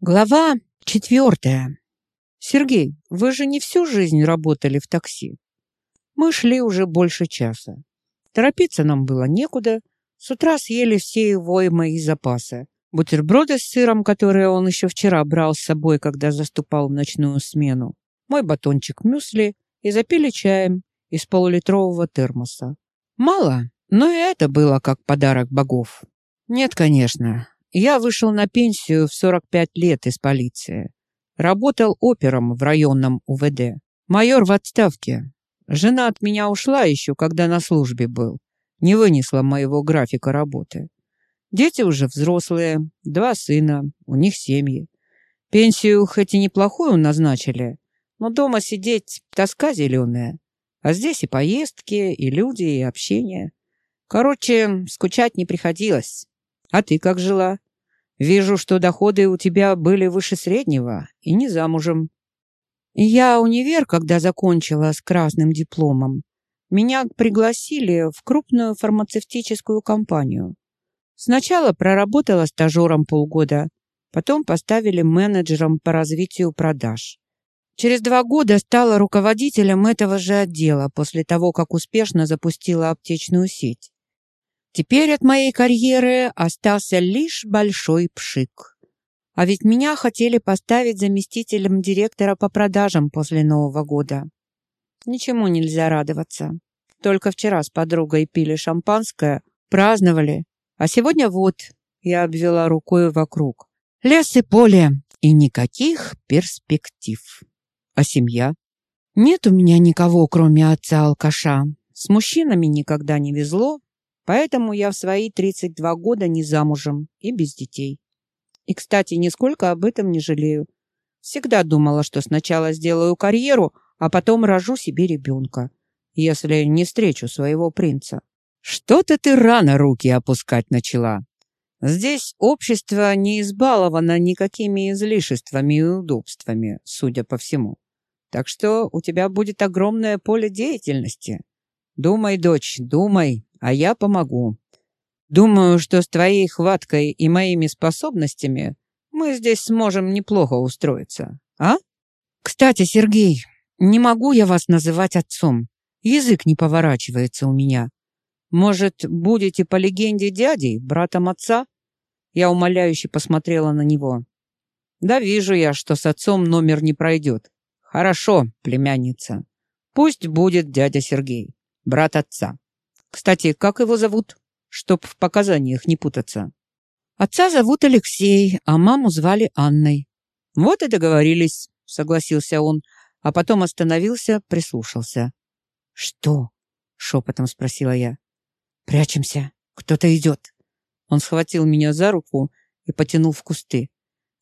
Глава четвертая. Сергей, вы же не всю жизнь работали в такси. Мы шли уже больше часа. Торопиться нам было некуда. С утра съели все его мои запасы. Бутерброды с сыром, которые он еще вчера брал с собой, когда заступал в ночную смену. Мой батончик мюсли и запили чаем из полулитрового термоса. Мало, но и это было как подарок богов. Нет, конечно, я вышел на пенсию в 45 лет из полиции. Работал опером в районном УВД. Майор в отставке. Жена от меня ушла еще, когда на службе был. Не вынесла моего графика работы. Дети уже взрослые, два сына, у них семьи. Пенсию хоть и неплохую назначили, но дома сидеть тоска зеленая. А здесь и поездки, и люди, и общение. Короче, скучать не приходилось. А ты как жила? Вижу, что доходы у тебя были выше среднего и не замужем. Я универ, когда закончила с красным дипломом, меня пригласили в крупную фармацевтическую компанию. Сначала проработала стажером полгода, потом поставили менеджером по развитию продаж. Через два года стала руководителем этого же отдела после того, как успешно запустила аптечную сеть. Теперь от моей карьеры остался лишь большой пшик. А ведь меня хотели поставить заместителем директора по продажам после Нового года. Ничему нельзя радоваться. Только вчера с подругой пили шампанское, праздновали. А сегодня вот, я обвела рукой вокруг. Лес и поле, и никаких перспектив. А семья? Нет у меня никого, кроме отца-алкаша. С мужчинами никогда не везло, Поэтому я в свои 32 года не замужем и без детей. И, кстати, нисколько об этом не жалею. Всегда думала, что сначала сделаю карьеру, а потом рожу себе ребенка, если не встречу своего принца. Что-то ты рано руки опускать начала. Здесь общество не избаловано никакими излишествами и удобствами, судя по всему. Так что у тебя будет огромное поле деятельности. Думай, дочь, думай, а я помогу. Думаю, что с твоей хваткой и моими способностями мы здесь сможем неплохо устроиться, а? Кстати, Сергей, не могу я вас называть отцом. Язык не поворачивается у меня. Может, будете по легенде дядей, братом отца? Я умоляюще посмотрела на него. Да вижу я, что с отцом номер не пройдет. Хорошо, племянница. Пусть будет дядя Сергей, брат отца. Кстати, как его зовут? Чтоб в показаниях не путаться. Отца зовут Алексей, а маму звали Анной. Вот и договорились, согласился он, а потом остановился, прислушался. Что? шепотом спросила я. Прячемся, кто-то идет. Он схватил меня за руку и потянул в кусты.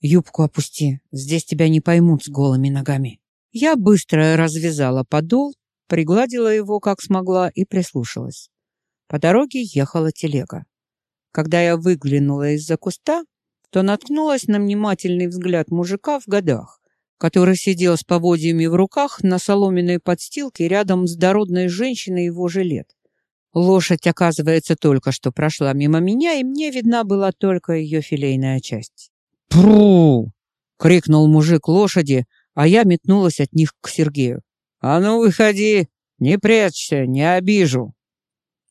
Юбку опусти, здесь тебя не поймут с голыми ногами. Я быстро развязала подол, пригладила его как смогла и прислушалась. По дороге ехала телега. Когда я выглянула из-за куста, то наткнулась на внимательный взгляд мужика в годах, который сидел с поводьями в руках на соломенной подстилке рядом с дородной женщиной его же лет. Лошадь, оказывается, только что прошла мимо меня, и мне видна была только ее филейная часть. «Пру!» — крикнул мужик лошади, а я метнулась от них к Сергею. «А ну, выходи! Не прячься, не обижу!»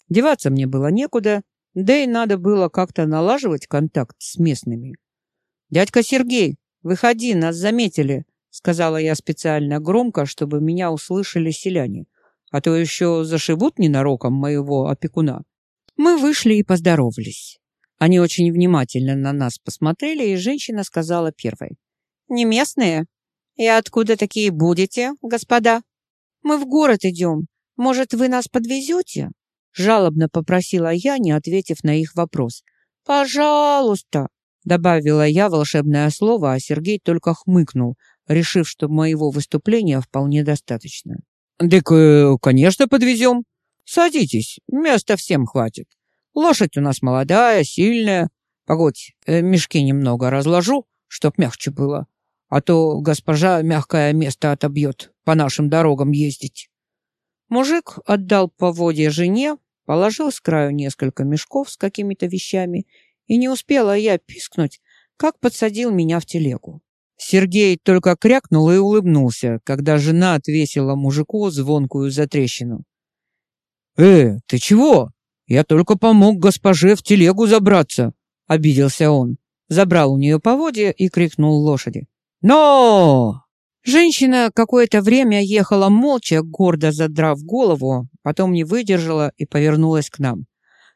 Деваться мне было некуда, да и надо было как-то налаживать контакт с местными. «Дядька Сергей, выходи, нас заметили», — сказала я специально громко, чтобы меня услышали селяне, а то еще зашибут ненароком моего опекуна. Мы вышли и поздоровались. Они очень внимательно на нас посмотрели, и женщина сказала первой. «Не местные? И откуда такие будете, господа? Мы в город идем. Может, вы нас подвезете?» Жалобно попросила я, не ответив на их вопрос. «Пожалуйста!» Добавила я волшебное слово, а Сергей только хмыкнул, решив, что моего выступления вполне достаточно. «Так, э, конечно, подвезем. Садитесь, места всем хватит. Лошадь у нас молодая, сильная. Погодь, э, мешки немного разложу, чтоб мягче было. А то госпожа мягкое место отобьет по нашим дорогам ездить». Мужик отдал поводья жене, Положил с краю несколько мешков с какими-то вещами, и не успела я пискнуть, как подсадил меня в телегу. Сергей только крякнул и улыбнулся, когда жена отвесила мужику звонкую затрещину. «Э, ты чего? Я только помог госпоже в телегу забраться», — обиделся он. Забрал у нее поводья и крикнул лошади. «Но!» Женщина какое-то время ехала молча, гордо задрав голову, потом не выдержала и повернулась к нам.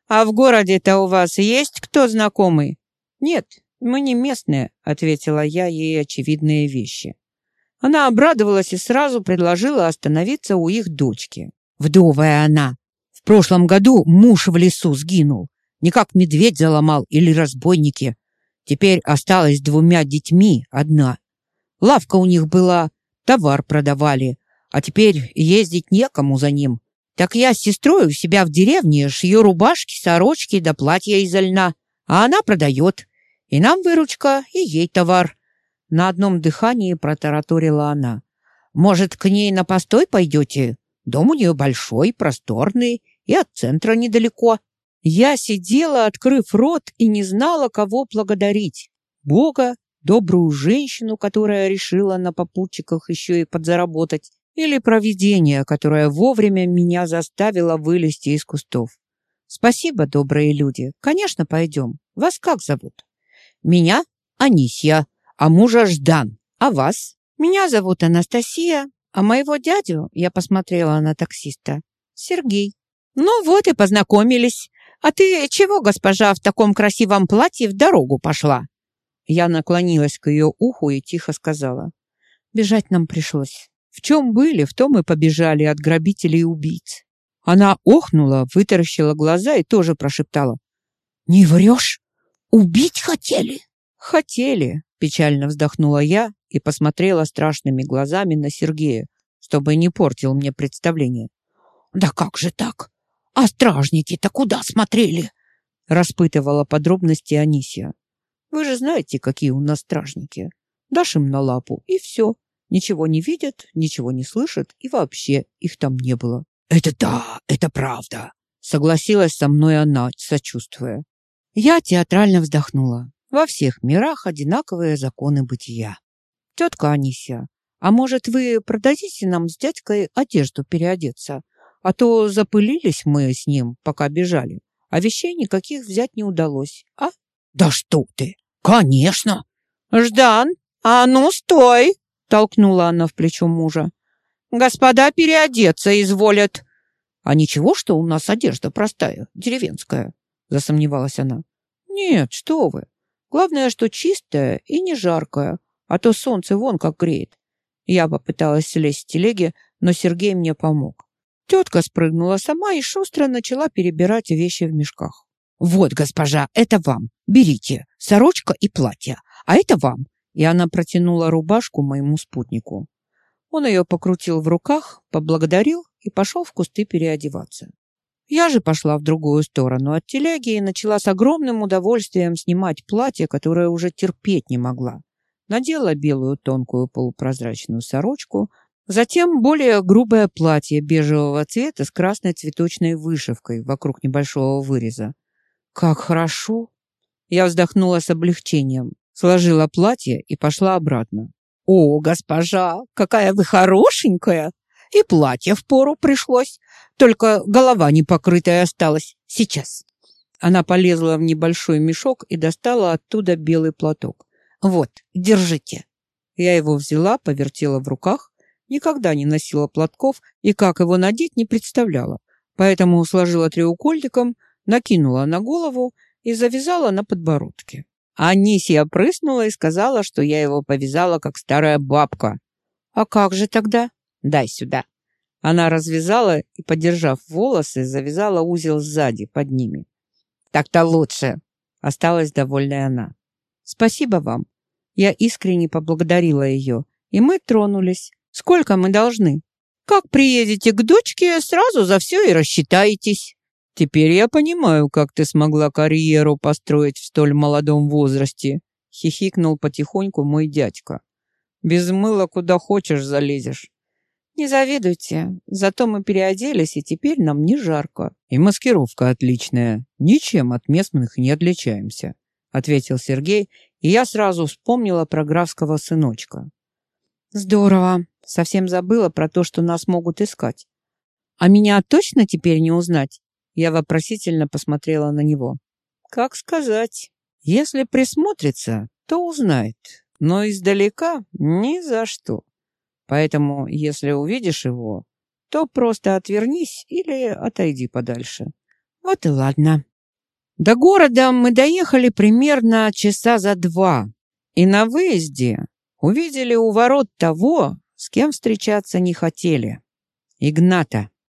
«А в городе-то у вас есть кто знакомый?» «Нет, мы не местные», — ответила я ей очевидные вещи. Она обрадовалась и сразу предложила остановиться у их дочки. Вдовая она. В прошлом году муж в лесу сгинул. Никак медведь заломал или разбойники. Теперь осталась двумя детьми одна. Лавка у них была, товар продавали, а теперь ездить некому за ним. Так я с сестрой у себя в деревне шью рубашки, сорочки да платья из льна, а она продает. И нам выручка, и ей товар. На одном дыхании протараторила она. Может, к ней на постой пойдете? Дом у нее большой, просторный и от центра недалеко. Я сидела, открыв рот, и не знала, кого благодарить. Бога добрую женщину, которая решила на попутчиках еще и подзаработать, или провидение, которое вовремя меня заставило вылезти из кустов. Спасибо, добрые люди. Конечно, пойдем. Вас как зовут? Меня Анисья, а мужа Ждан. А вас? Меня зовут Анастасия, а моего дядю, я посмотрела на таксиста, Сергей. Ну вот и познакомились. А ты чего, госпожа, в таком красивом платье в дорогу пошла? Я наклонилась к ее уху и тихо сказала. Бежать нам пришлось. В чем были, в том и побежали от грабителей и убийц. Она охнула, вытаращила глаза и тоже прошептала. «Не врешь? Убить хотели?» «Хотели», — печально вздохнула я и посмотрела страшными глазами на Сергея, чтобы не портил мне представление. «Да как же так? А стражники-то куда смотрели?» распытывала подробности Анисия. Вы же знаете, какие у нас стражники. Дашь им на лапу, и все. Ничего не видят, ничего не слышат, и вообще их там не было. «Это да, это правда», — согласилась со мной она, сочувствуя. Я театрально вздохнула. Во всех мирах одинаковые законы бытия. «Тетка Анисия, а может, вы продадите нам с дядькой одежду переодеться? А то запылились мы с ним, пока бежали, а вещей никаких взять не удалось, а?» «Да что ты! Конечно!» «Ждан, а ну стой!» — толкнула она в плечо мужа. «Господа переодеться изволят». «А ничего, что у нас одежда простая, деревенская?» — засомневалась она. «Нет, что вы. Главное, что чистая и не жаркая, а то солнце вон как греет». Я попыталась слезть с телеги, но Сергей мне помог. Тетка спрыгнула сама и шустро начала перебирать вещи в мешках. «Вот, госпожа, это вам. Берите. Сорочка и платье. А это вам». И она протянула рубашку моему спутнику. Он ее покрутил в руках, поблагодарил и пошел в кусты переодеваться. Я же пошла в другую сторону от телеги и начала с огромным удовольствием снимать платье, которое уже терпеть не могла. Надела белую тонкую полупрозрачную сорочку, затем более грубое платье бежевого цвета с красной цветочной вышивкой вокруг небольшого выреза. Как хорошо! Я вздохнула с облегчением, сложила платье и пошла обратно. О, госпожа, какая вы хорошенькая! И платье в пору пришлось, только голова не покрытая осталась. Сейчас. Она полезла в небольшой мешок и достала оттуда белый платок. Вот, держите. Я его взяла, повертела в руках. Никогда не носила платков и как его надеть не представляла. Поэтому сложила треугольником, накинула на голову и завязала на подбородке. Анисия прыснула и сказала, что я его повязала, как старая бабка. «А как же тогда?» «Дай сюда». Она развязала и, подержав волосы, завязала узел сзади, под ними. «Так-то лучше», — осталась довольная она. «Спасибо вам». Я искренне поблагодарила ее, и мы тронулись. «Сколько мы должны?» «Как приедете к дочке, сразу за все и рассчитаетесь». «Теперь я понимаю, как ты смогла карьеру построить в столь молодом возрасте», — хихикнул потихоньку мой дядька. «Без мыла куда хочешь залезешь». «Не завидуйте, зато мы переоделись, и теперь нам не жарко». «И маскировка отличная. Ничем от местных не отличаемся», — ответил Сергей и я сразу вспомнила про графского сыночка. Здорово. Совсем забыла про то, что нас могут искать. А меня точно теперь не узнать? Я вопросительно посмотрела на него. Как сказать? Если присмотрится, то узнает, но издалека ни за что. Поэтому, если увидишь его, то просто отвернись или отойди подальше. Вот и ладно. До города мы доехали примерно часа за два, и на выезде увидели у ворот того, с кем встречаться не хотели. Игната.